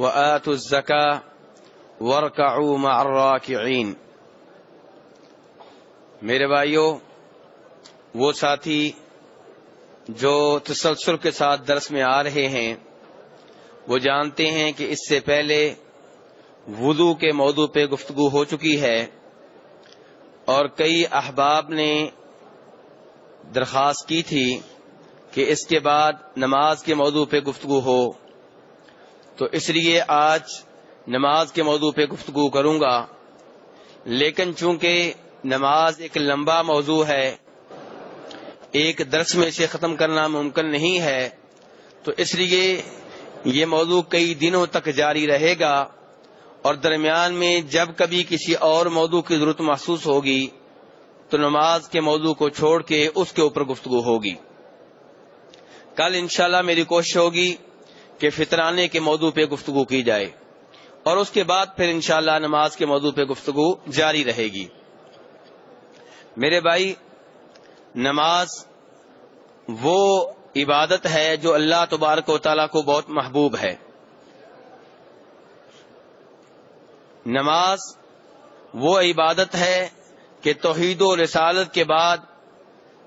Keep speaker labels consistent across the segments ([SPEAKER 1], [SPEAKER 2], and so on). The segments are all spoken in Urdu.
[SPEAKER 1] وآتوا الزكاة واركعوا مع الراكعين۔ میرے بھائیوں وہ ساتھی جو تسلسل کے ساتھ درس میں آ رہے ہیں، وہ جانتے ہیں کہ اس سے پہلے وضو کے موضوع پہ گفتگو ہو چکی ہے اور کئی احباب نے درخواست کی تھی کہ اس کے بعد نماز کے موضوع پہ گفتگو ہو۔ تو اس لیے آج نماز کے موضوع پہ گفتگو کروں گا۔ لیکن چونکہ نماز ایک لمبا موضوع ہے، ایک درس میں سے ختم کرنا ممکن نہیں ہے، تو اس لیے یہ موضوع کئی دنوں تک جاری رہے گا اور درمیان میں جب کبھی کسی اور موضوع کی ضرورت محسوس ہوگی، تو نماز کے موضوع کو چھوڑ کے اس کے اوپر گفتگو ہوگی۔ کل انشاءاللہ میری کوشش ہوگی کہ فطرانے کے موضوع پہ گفتگو کی جائے اور اس کے بعد پھر انشاءاللہ نماز کے موضوع پہ گفتگو جاری رہے گی۔ میرے بھائی، نماز وہ عبادت ہے جو اللہ تبارک و تعالیٰ کو بہت محبوب ہے۔ نماز وہ عبادت ہے کہ توحید و رسالت کے بعد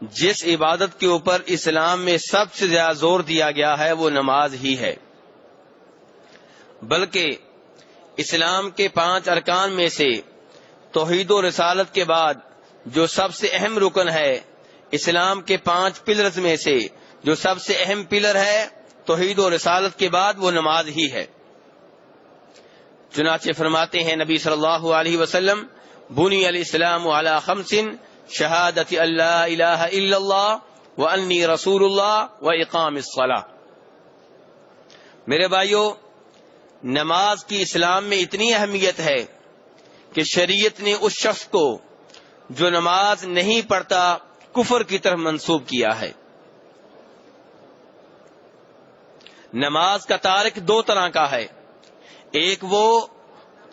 [SPEAKER 1] جس عبادت کے اوپر اسلام میں سب سے زیادہ زور دیا گیا ہے، وہ نماز ہی ہے۔ بلکہ اسلام کے پانچ ارکان میں سے توحید و رسالت کے بعد جو سب سے اہم رکن ہے، اسلام کے پانچ پلرز میں سے جو سب سے اہم پلر ہے، توحید و رسالت کے بعد وہ نماز ہی ہے۔ چنانچہ فرماتے ہیں، نبی صلی اللہ علیہ وسلم، بنی علیہ السلام علی خمسن شہادت اللہ الہ الا اللہ و انی رسول اللہ و اقام الصلاح میرے بھائیوں نماز کی اسلام میں اتنی اہمیت ہے کہ شریعت نے اس شخص کو جو نماز نہیں پڑھتا، کفر کی طرف منسوب کیا ہے۔ نماز کا تارک دو طرح کا ہے۔ ایک وہ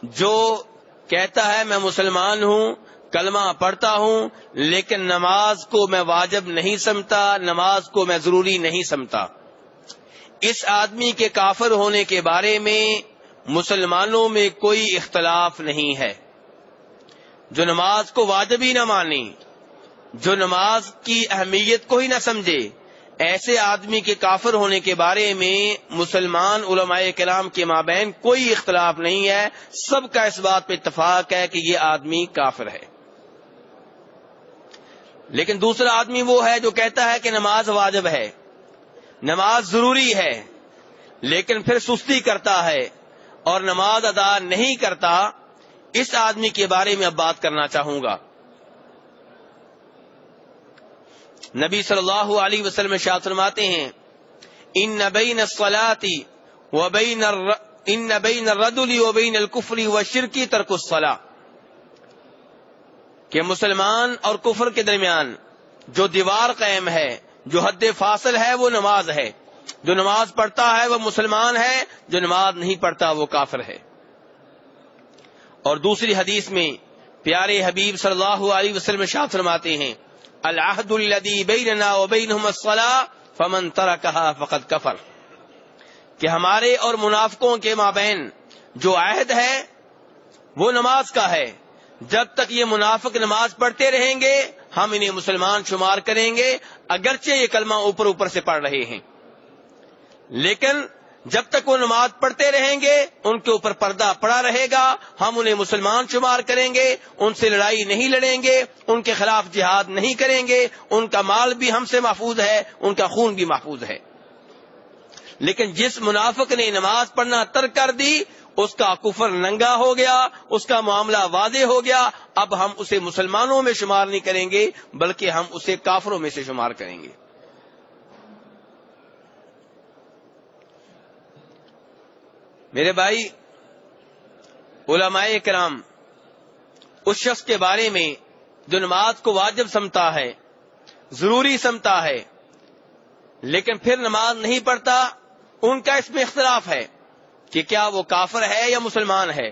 [SPEAKER 1] جو کہتا ہے، میں مسلمان ہوں کلمہ پڑھتا ہوں، لیکن نماز کو میں واجب نہیں سمتا، نماز کو میں ضروری نہیں سمتا۔ اس آدمی کے کافر ہونے کے بارے میں مسلمانوں میں کوئی اختلاف نہیں ہے۔ جو نماز کو واجب ہی نہ مانے، جو نماز کی اہمیت کو ہی نہ سمجھے، ایسے آدمی کے کافر ہونے کے بارے میں مسلمان علماء کرام کے مابین کوئی اختلاف نہیں ہے۔ سب کا اس بات پہ اتفاق ہے کہ یہ آدمی کافر ہے۔ لیکن دوسرا آدمی وہ ہے جو کہتا ہے کہ نماز واجب ہے۔ نماز ضروری ہے، لیکن پھر سستی کرتا ہے اور نماز ادا نہیں کرتا۔ اس آدمی کے بارے میں اب بات کرنا چاہوں گا۔ نبی صلی اللہ علیہ وسلم شاہ فرماتے ہیں، ان نبین سلاتی و ان نبین ردلی و الکفری و شرکی ترک الصلاح کہ مسلمان اور کفر کے درمیان جو دیوار قائم ہے، جو حد فاصل ہے، وہ نماز ہے۔ جو نماز پڑھتا ہے، وہ مسلمان ہے۔ جو نماز نہیں پڑھتا، وہ کافر ہے۔ اور دوسری حدیث میں پیارے حبیب صلی اللہ علیہ وسلم شاہ فرماتے ہیں، العہد الذي بيننا وبينهم الصلاة فمن تركها فقد كفر کہ ہمارے اور منافقوں کے مابین جو عہد ہے، وہ نماز کا ہے۔ جب تک یہ منافق نماز پڑھتے رہیں گے، ہم انہیں مسلمان شمار کریں گے، اگرچہ یہ کلمہ اوپر اوپر سے پڑھ رہے ہیں۔ لیکن جب تک وہ نماز پڑھتے رہیں گے، ان کے اوپر پردہ پڑا رہے گا، ہم انہیں مسلمان شمار کریں گے، ان سے لڑائی نہیں لڑیں گے، ان کے خلاف جہاد نہیں کریں گے، ان کا مال بھی ہم سے محفوظ ہے، ان کا خون بھی محفوظ ہے۔ لیکن جس منافق نے نماز پڑھنا ترک کر دی اس کا کفر ننگا ہو گیا، اس کا معاملہ واضح ہو گیا، اب ہم اسے مسلمانوں میں شمار نہیں کریں گے، بلکہ ہم اسے کافروں میں سے شمار کریں گے۔ میرے بھائی، علماء کرام، اس شخص کے بارے میں جو نماز کو واجب سمتا ہے، ضروری سمتا ہے، لیکن پھر نماز نہیں پڑھتا، ان کا اس میں اختلاف ہے۔ کہ کیا وہ کافر ہے یا مسلمان ہے۔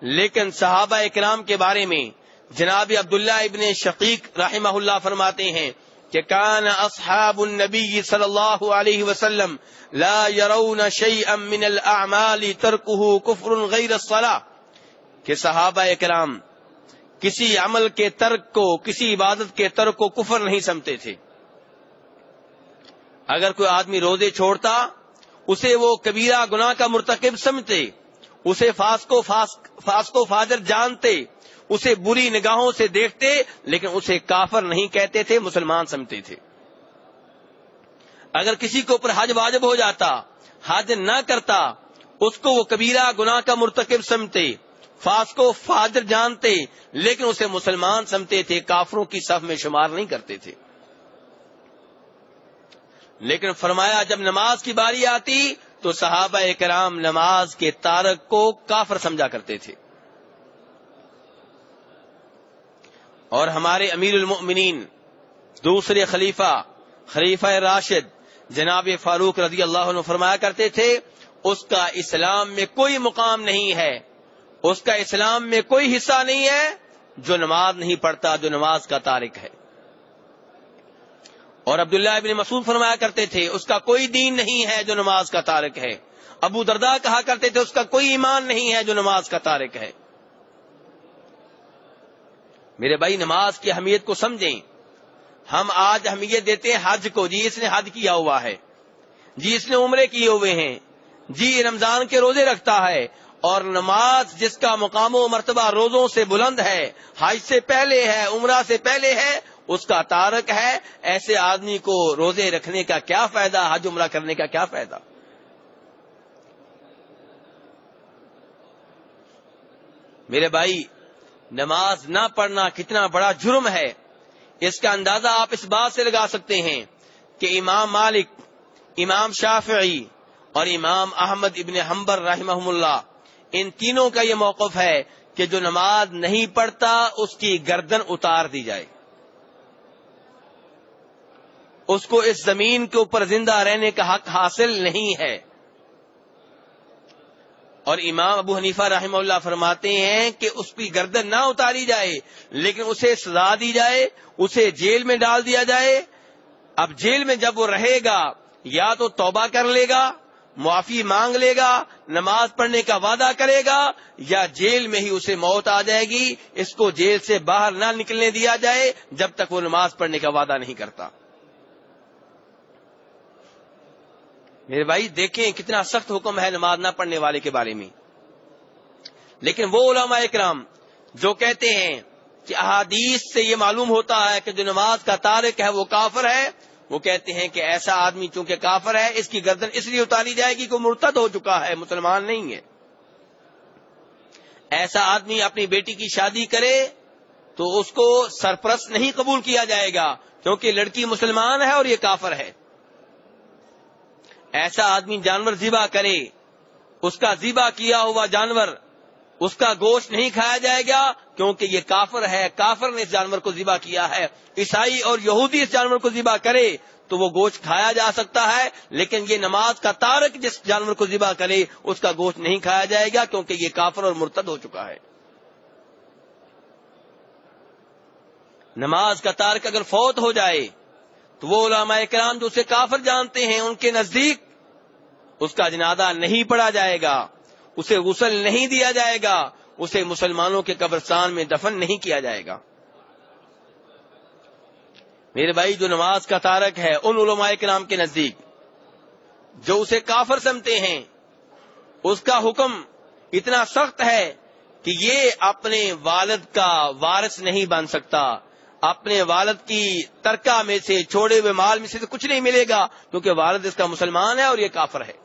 [SPEAKER 1] لیکن صحابہ اکرام کے بارے میں جناب عبداللہ ابن شقیق رحمہ اللہ فرماتے ہیں کہ کان اصحاب النبی صلی اللہ علیہ وسلم لا يرون شيئا من الاعمال تركه كفر غیر الصلاه کہ صحابہ اکرام کسی عمل کے ترک کو، کسی عبادت کے ترک کو کفر نہیں سمتے تھے۔ اگر کوئی آدمی روزے چھوڑتا اسے وہ کبیرہ گناہ کا مرتکب سمجھتے، اسے فاسکو فاسکو فاجر جانتے، اسے بری نگاہوں سے دیکھتے، لیکن اسے کافر نہیں کہتے تھے، مسلمان سمجھتے تھے۔ اگر کسی کے اوپر حج واجب ہو جاتا، حج نہ کرتا، اس کو وہ کبیرہ گناہ کا مرتکب سمجھتے فاسکو فاجر جانتے، لیکن اسے مسلمان سمجھتے تھے، کافروں کی صف میں شمار نہیں کرتے تھے۔ لیکن فرمایا جب نماز کی باری آتی تو صحابہ کرام نماز کے تارک کو کافر سمجھا کرتے تھے۔ اور ہمارے امیر المؤمنین، دوسرے خلیفہ خلیفہ راشد جناب فاروق رضی اللہ عنہ فرمایا کرتے تھے، اس کا اسلام میں کوئی مقام نہیں ہے، اس کا اسلام میں کوئی حصہ نہیں ہے، جو نماز نہیں پڑھتا، جو نماز کا تارک ہے۔ اور عبداللہ ابن مسعود فرمایا کرتے تھے، اس کا کوئی دین نہیں ہے جو نماز کا تارک ہے۔ ابو دردا کہا کرتے تھے، اس کا کوئی ایمان نہیں ہے جو نماز کا تارک ہے۔ میرے بھائی، نماز کی اہمیت کو سمجھیں۔ ہم آج اہمیت دیتے ہیں حج کو۔ جی اس نے حج کیا ہوا ہے۔ جی اس نے عمرے کیے ہوئے ہیں۔ جی رمضان کے روزے رکھتا ہے۔ اور نماز جس کا مقام و مرتبہ روزوں سے بلند ہے، حج سے پہلے ہے، عمرہ سے پہلے ہے اس کا تارک ہے، ایسے آدمی کو روزے رکھنے کا کیا فائدہ، حج عمرہ کرنے کا کیا فائدہ؟ میرے بھائی، نماز نہ پڑھنا کتنا بڑا جرم ہے۔ اس کا اندازہ آپ اس بات سے لگا سکتے ہیں کہ امام مالک، امام شافعی اور امام احمد ابن حمبر رحمہ اللہ، ان تینوں کا یہ موقف ہے کہ جو نماز نہیں پڑھتا، اس کی گردن اتار دی جائے۔ اس کو اس زمین کے اوپر زندہ رہنے کا حق حاصل نہیں ہے۔ اور امام ابو حنیفہ رحمہ اللہ فرماتے ہیں کہ اس کی گردن نہ اتاری جائے، لیکن اسے سزا دی جائے، اسے جیل میں ڈال دیا جائے۔ اب جیل میں جب وہ رہے گا، یا تو توبہ کر لے گا، معافی مانگ لے گا، نماز پڑھنے کا وعدہ کرے گا، یا جیل میں ہی اسے موت آ جائے گی، اس کو جیل سے باہر نہ نکلنے دیا جائے جب تک وہ نماز پڑھنے کا وعدہ نہیں کرتا۔ میرے بھائی، دیکھیں کتنا سخت حکم ہے نماز نہ پڑھنے والے کے بارے میں۔ لیکن وہ علماء اکرام جو کہتے ہیں کہ احادیث سے یہ معلوم ہوتا ہے کہ جو نماز کا تارک ہے وہ کافر ہے، وہ کہتے ہیں کہ ایسا آدمی چونکہ کافر ہے، اس کی گردن اس لیے اتاری جائے گی کہ مرتد ہو چکا ہے، مسلمان نہیں ہے۔ ایسا آدمی اپنی بیٹی کی شادی کرے تو اس کو سرپرست نہیں قبول کیا جائے گا، کیونکہ لڑکی مسلمان ہے اور یہ کافر ہے۔ ایسا آدمی جانور ذبح کرے، اس کا ذبح کیا ہوا جانور، اس کا گوشت نہیں کھایا جائے گا، کیونکہ یہ کافر ہے، کافر نے اس جانور کو ذبح کیا ہے۔ عیسائی اور یہودی اس جانور کو ذبح کرے تو وہ گوشت کھایا جا سکتا ہے، لیکن یہ نماز کا تارک جس جانور کو ذبح کرے، اس کا گوشت نہیں کھایا جائے گا، کیونکہ یہ کافر اور مرتد ہو چکا ہے۔ نماز کا تارک اگر فوت ہو جائے، تو وہ علماء کرام جو اسے کافر جانتے ہیں، ان کے نزدیک اس کا جنازہ نہیں پڑا جائے گا، اسے غسل نہیں دیا جائے گا، اسے مسلمانوں کے قبرستان میں دفن نہیں کیا جائے گا۔ میرے بھائی، جو نماز کا تارک ہے، ان علماء کرام کے نزدیک، جو اسے کافر سمتے ہیں، اس کا حکم اتنا سخت ہے کہ یہ اپنے والد کا وارث نہیں بن سکتا۔ اپنے والد کی ترکہ میں سے چھوڑے ہوئے مال میں سے کچھ نہیں ملے گا، کیونکہ والد اس کا مسلمان ہے اور یہ کافر ہے۔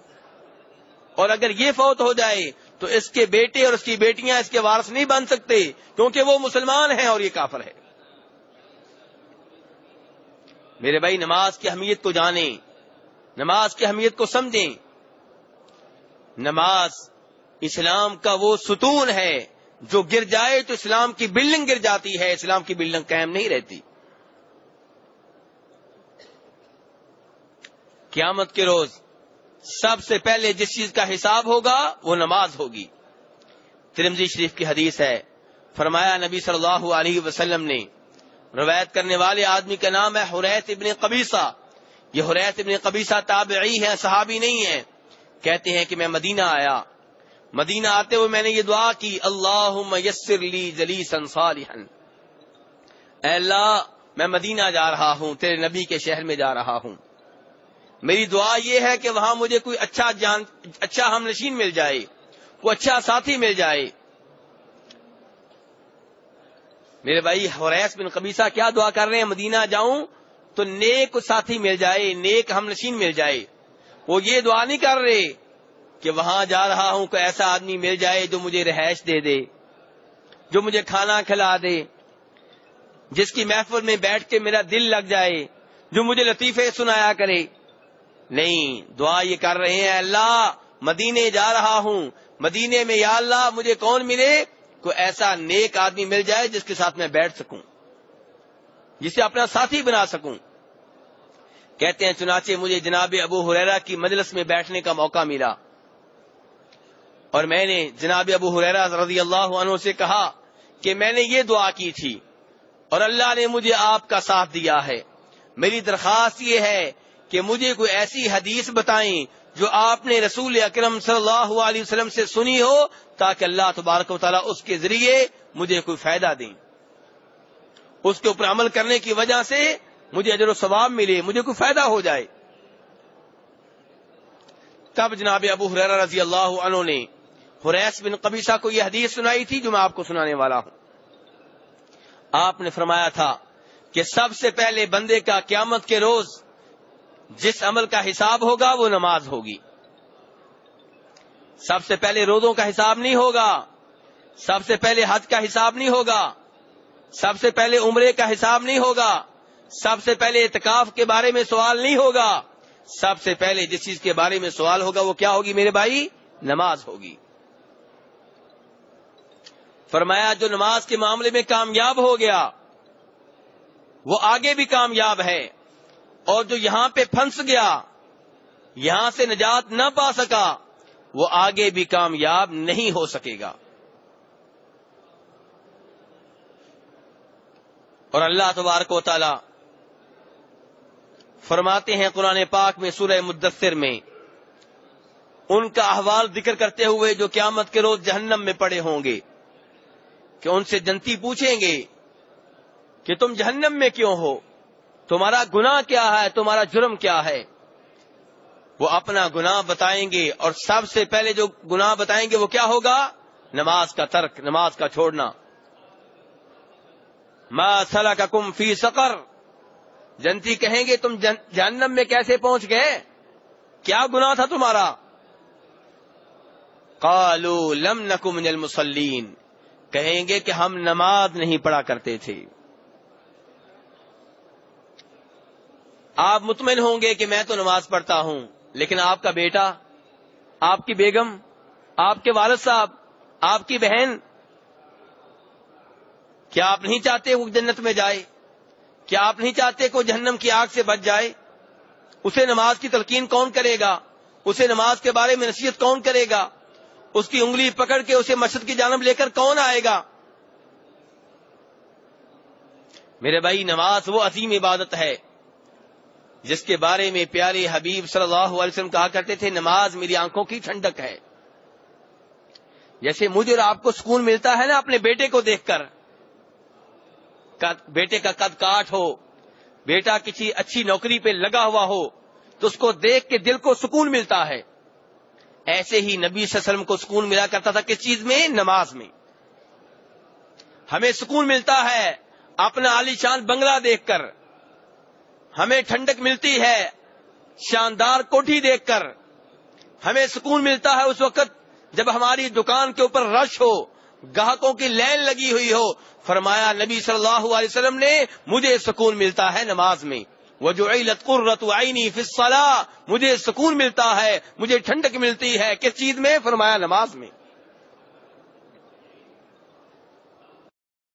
[SPEAKER 1] اور اگر یہ فوت ہو جائے تو اس کے بیٹے اور اس کی بیٹیاں اس کے وارث نہیں بن سکتے، کیونکہ وہ مسلمان ہیں اور یہ کافر ہے میرے بھائی، نماز کی اہمیت کو جانیں، نماز کی اہمیت کو سمجھیں۔ نماز اسلام کا وہ ستون ہے جو گر جائے تو اسلام کی بلڈنگ گر جاتی ہے، اسلام کی بلڈنگ قائم نہیں رہتی۔ قیامت کے روز سب سے پہلے جس چیز کا حساب ہوگا وہ نماز ہوگی۔ ترمزی شریف کی حدیث ہے، فرمایا نبی صلی اللہ علیہ وسلم نے، روایت کرنے والے آدمی کا نام ہے حریت ابن قبیصہ۔ یہ حریت ابن قبیصہ تابعی ہے صحابی نہیں ہے کہتے ہیں کہ میں مدینہ آیا۔ مدینہ آتے ہوئے میں نے یہ دعا کی اللہ میسر لی جلی اے اللہ، میں مدینہ جا رہا ہوں، تیرے نبی کے شہر میں جا رہا ہوں۔ میری دعا یہ ہے کہ وہاں مجھے کوئی اچھا جان اچھا ہم نشین مل جائے، کوئی اچھا ساتھی مل جائے۔ میرے بھائی، حریس بن قبیصہ کیا دعا کر رہے ہیں؟ مدینہ جاؤں تو نیک ساتھی مل جائے، نیک ہم نشین مل جائے۔ وہ یہ دعا نہیں کر رہے کہ وہاں جا رہا ہوں کوئی ایسا آدمی مل جائے جو مجھے رہائش دے دے، جو مجھے کھانا کھلا دے۔ جس کی محفل میں بیٹھ کے میرا دل لگ جائے، جو مجھے لطیفے سنایا کرے۔ نہیں، دعا یہ کر رہے ہیں اللہ، مدینے جا رہا ہوں۔ مدینے میں، یا اللہ، مجھے کون ملے؟ کوئی ایسا نیک آدمی مل جائے جس کے ساتھ میں بیٹھ سکوں، جسے اپنا ساتھی بنا سکوں۔ کہتے ہیں، چنانچہ مجھے جناب ابو حریرا کی مجلس میں بیٹھنے کا موقع ملا۔ اور میں نے جناب ابو حریرا رضی اللہ عنہ سے کہا کہ میں نے یہ دعا کی تھی اور اللہ نے مجھے آپ کا ساتھ دیا ہے۔ میری درخواست یہ ہے کہ مجھے کوئی ایسی حدیث بتائیں جو آپ نے رسول اکرم صلی اللہ علیہ وسلم سے سنی ہو تاکہ اللہ تبارک و تعالیٰ اس کے ذریعے مجھے کوئی فائدہ دیں۔ اس کے اوپر عمل کرنے کی وجہ سے مجھے اجر و ثواب ملے، مجھے کوئی فائدہ ہو جائے۔ تب جناب ابو حریر رضی اللہ عنہ نے حریس بن قبیصہ کو یہ حدیث سنائی تھی جو میں آپ کو سنانے والا ہوں۔ آپ نے فرمایا تھا کہ سب سے پہلے بندے کا قیامت کے روز جس عمل کا حساب ہوگا وہ نماز ہوگی۔ سب سے پہلے روزوں کا حساب نہیں ہوگا، سب سے پہلے حج کا حساب نہیں ہوگا، سب سے پہلے عمرے کا حساب نہیں ہوگا، سب سے پہلے اعتکاف کے بارے میں سوال نہیں ہوگا، سب سے پہلے جس چیز کے بارے میں سوال ہوگا وہ کیا ہوگی میرے بھائی؟ نماز ہوگی۔ فرمایا، جو نماز کے معاملے میں کامیاب ہو گیا، وہ آگے بھی کامیاب ہے۔ اور جو یہاں پہ پھنس گیا، یہاں سے نجات نہ پا سکا، وہ آگے بھی کامیاب نہیں ہو سکے گا۔ اور اللہ تبارک و تعالی فرماتے ہیں قرآن پاک میں سورہ مدثر میں، ان کا احوال ذکر کرتے ہوئے جو قیامت کے روز جہنم میں پڑے ہوں گے، کہ ان سے جنتی پوچھیں گے کہ تم جہنم میں کیوں ہو؟ تمہارا گنا کیا ہے، تمہارا جرم کیا ہے؟ وہ اپنا گنا بتائیں گے اور سب سے پہلے جو گنا بتائیں گے وہ کیا ہوگا؟ نماز کا ترک، نماز کا چھوڑنا۔ ما سلا کا کم فی سکر جنتی کہیں گے، تم جہنم میں کیسے پہنچ گئے؟ کیا گنا تھا تمہارا؟ کالو لم نکم المسلین کہیں گے کہ ہم نماز نہیں پڑھا کرتے تھے۔ آپ مطمئن ہوں گے کہ میں تو نماز پڑھتا ہوں، لیکن آپ کا بیٹا، آپ کی بیگم، آپ کے والد صاحب، آپ کی بہن، کیا آپ نہیں چاہتے وہ جنت میں جائے؟ کیا آپ نہیں چاہتے کہ وہ جہنم کی آگ سے بچ جائے؟ اسے نماز کی تلقین کون کرے گا؟ اسے نماز کے بارے میں نصیحت کون کرے گا؟ اس کی انگلی پکڑ کے اسے مسجد کی جانب لے کر کون آئے گا؟ میرے بھائی، نماز وہ عظیم عبادت ہے جس کے بارے میں پیارے حبیب صلی اللہ علیہ وسلم کہا کرتے تھے، نماز میری آنکھوں کی ٹھنڈک ہے۔ جیسے مجھے اور آپ کو سکون ملتا ہے نا اپنے بیٹے کو دیکھ کر۔ بیٹے کا قد کاٹ ہو، بیٹا کسی اچھی نوکری پہ لگا ہوا ہو، تو اس کو دیکھ کے دل کو سکون ملتا ہے۔ ایسے ہی نبی صلی اللہ علیہ وسلم کو سکون ملا کرتا تھا کس چیز میں؟ نماز میں۔ ہمیں سکون ملتا ہے اپنا عالی شان بنگلہ دیکھ کر۔ ہمیں ٹھنڈک ملتی ہے، شاندار کوٹھی دیکھ کر ہمیں سکون ملتا ہے اس وقت جب ہماری دکان کے اوپر رش ہو، گاہکوں کی لین لگی ہوئی ہو۔ فرمایا، نبی صلی اللہ علیہ وسلم نے، مجھے سکون ملتا ہے نماز میں۔ وہ جو علت قرت آئینی فصلا مجھے سکون ملتا ہے، مجھے ٹھنڈک ملتی ہے۔ کس چیز میں؟ فرمایا، نماز میں۔